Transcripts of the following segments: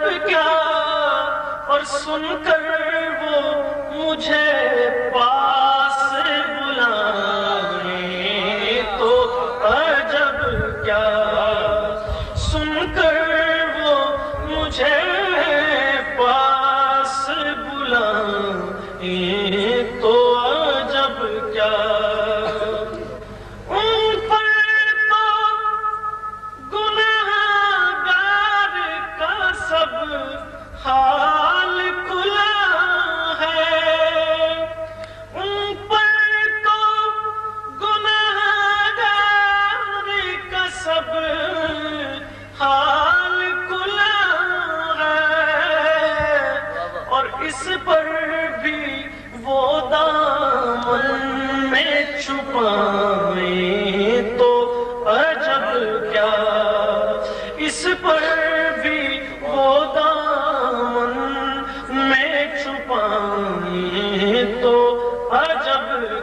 رب کیا اور سن کر وہ مجھے پاس بلائے تو عجب کیا۔ سن کر وہ مجھے حال کھلا ہے۔ ان پر تو گناہگار کا سب حال کھلا ہے۔ اور اس پر بھی وہ دامن میں چھپائیں تو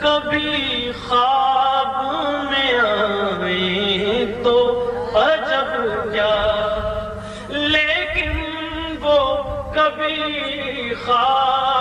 کبھی خواب میں آئے تو عجب کیا؟ لیکن وہ کبھی خواب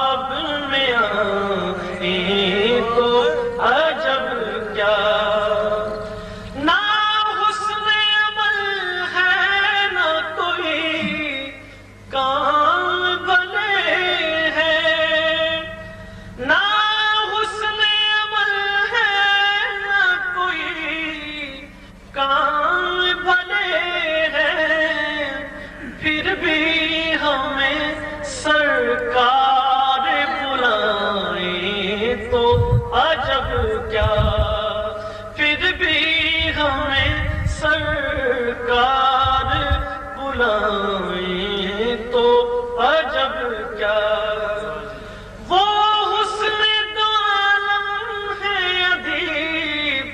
سرکار بلائیں تو عجب کیا؟ وہ حسن دعالم ہے ادیب،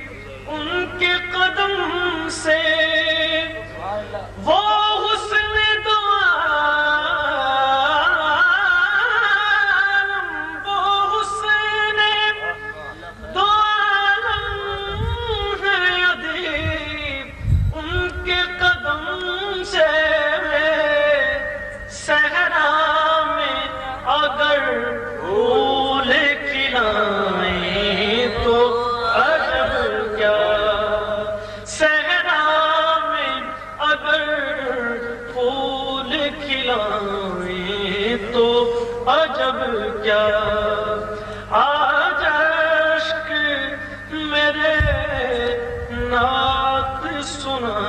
ان کے قدم سے۔ وہ لائیں تو عجب کیا؟ آج عشق میرے نات سنا۔